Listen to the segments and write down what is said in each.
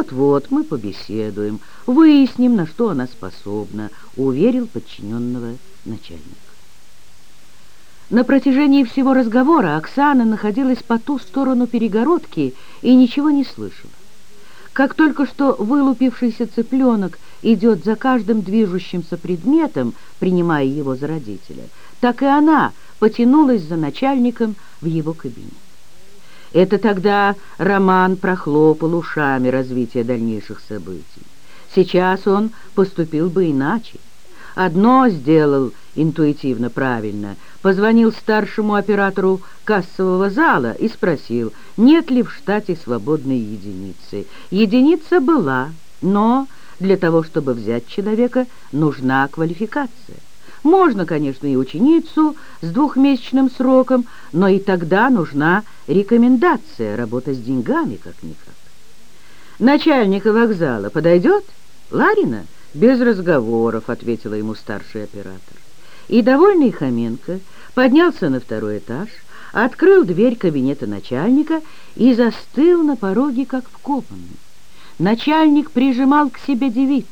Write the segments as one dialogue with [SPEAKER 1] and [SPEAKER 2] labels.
[SPEAKER 1] Вот-вот мы побеседуем, выясним, на что она способна, уверил подчиненного начальник. На протяжении всего разговора Оксана находилась по ту сторону перегородки и ничего не слышала. Как только что вылупившийся цыпленок идет за каждым движущимся предметом, принимая его за родителя, так и она потянулась за начальником в его кабинет. Это тогда Роман прохлопал ушами развитие дальнейших событий. Сейчас он поступил бы иначе. Одно сделал интуитивно правильно. Позвонил старшему оператору кассового зала и спросил, нет ли в штате свободной единицы. Единица была, но для того, чтобы взять человека, нужна квалификация. Можно, конечно, и ученицу с двухмесячным сроком, но и тогда нужна рекомендация, работа с деньгами как-никак. Начальника вокзала подойдет? Ларина? Без разговоров, ответила ему старший оператор. И довольный Хоменко поднялся на второй этаж, открыл дверь кабинета начальника и застыл на пороге, как вкопанный. Начальник прижимал к себе девицу.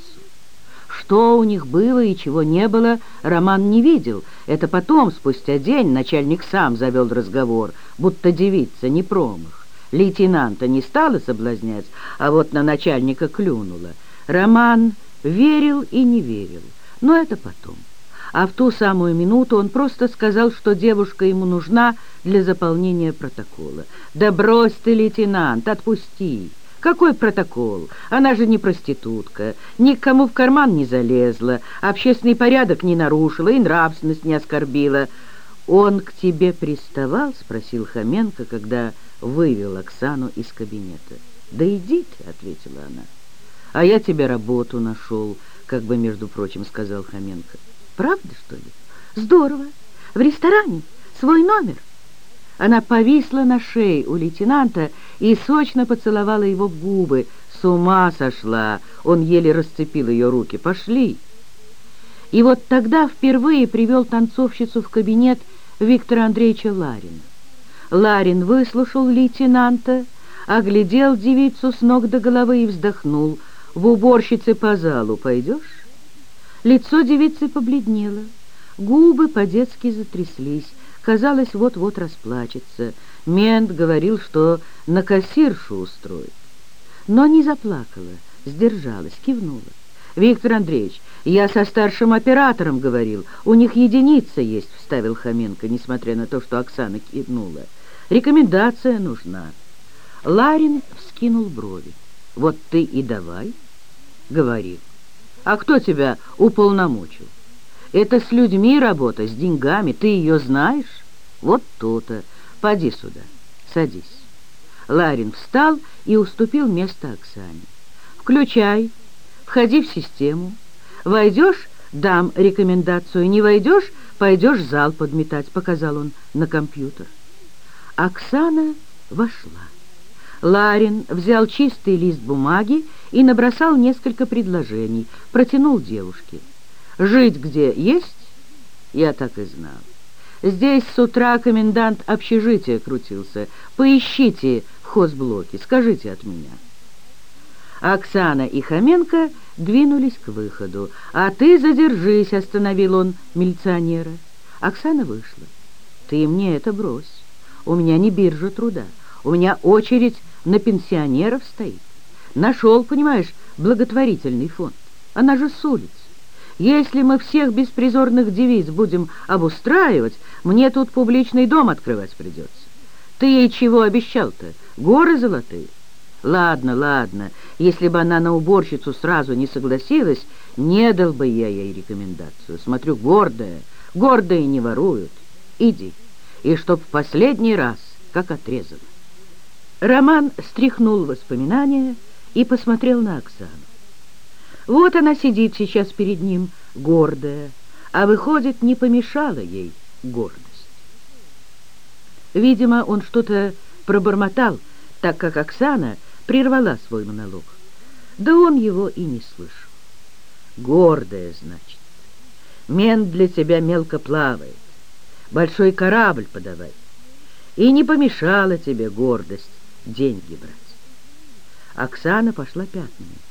[SPEAKER 1] Что у них было и чего не было, Роман не видел. Это потом, спустя день, начальник сам завел разговор, будто девица не промах. Лейтенанта не стала соблазнять, а вот на начальника клюнула. Роман верил и не верил, но это потом. А в ту самую минуту он просто сказал, что девушка ему нужна для заполнения протокола. «Да брось ты, лейтенант, отпусти!» Какой протокол? Она же не проститутка, никому в карман не залезла, общественный порядок не нарушила и нравственность не оскорбила. «Он к тебе приставал?» — спросил Хоменко, когда вывел Оксану из кабинета. «Да иди ты», — ответила она. «А я тебе работу нашел», — как бы, между прочим, сказал Хоменко. «Правда, что ли? Здорово. В ресторане? Свой номер?» Она повисла на шее у лейтенанта и сочно поцеловала его в губы. С ума сошла! Он еле расцепил ее руки. «Пошли!» И вот тогда впервые привел танцовщицу в кабинет Виктора Андреевича Ларина. Ларин выслушал лейтенанта, оглядел девицу с ног до головы и вздохнул. «В уборщице по залу пойдешь?» Лицо девицы побледнело, губы по-детски затряслись. Казалось, вот-вот расплачется. Мент говорил, что на кассиршу устроит. Но не заплакала, сдержалась, кивнула. «Виктор Андреевич, я со старшим оператором говорил. У них единица есть», — вставил Хоменко, несмотря на то, что Оксана кивнула. «Рекомендация нужна». Ларин вскинул брови. «Вот ты и давай», — говорил. «А кто тебя уполномочил?» Это с людьми работа, с деньгами. Ты ее знаешь? Вот то-то. Поди сюда, садись. Ларин встал и уступил место Оксане. Включай, входи в систему. Войдешь, дам рекомендацию. Не войдешь, пойдешь зал подметать, показал он на компьютер. Оксана вошла. Ларин взял чистый лист бумаги и набросал несколько предложений, протянул девушке. Жить где есть? Я так и знал. Здесь с утра комендант общежития крутился. Поищите в хозблоке, скажите от меня. Оксана и Хоменко двинулись к выходу. «А ты задержись», — остановил он милиционера. Оксана вышла. «Ты мне это брось. У меня не биржа труда. У меня очередь на пенсионеров стоит. Нашел, понимаешь, благотворительный фонд. Она же с улицы. Если мы всех беспризорных девиц будем обустраивать, мне тут публичный дом открывать придется. Ты ей чего обещал-то? Горы золотые? Ладно, ладно, если бы она на уборщицу сразу не согласилась, не дал бы я ей рекомендацию. Смотрю, гордая, гордые не воруют. Иди, и чтоб в последний раз, как отрезала. Роман стряхнул воспоминания и посмотрел на Оксану. Вот она сидит сейчас перед ним, гордая, а выходит, не помешала ей гордость. Видимо, он что-то пробормотал, так как Оксана прервала свой монолог. Да он его и не слышал. Гордая, значит. Мент для тебя мелко плавает. Большой корабль подавай. И не помешала тебе гордость деньги брать. Оксана пошла пятнами.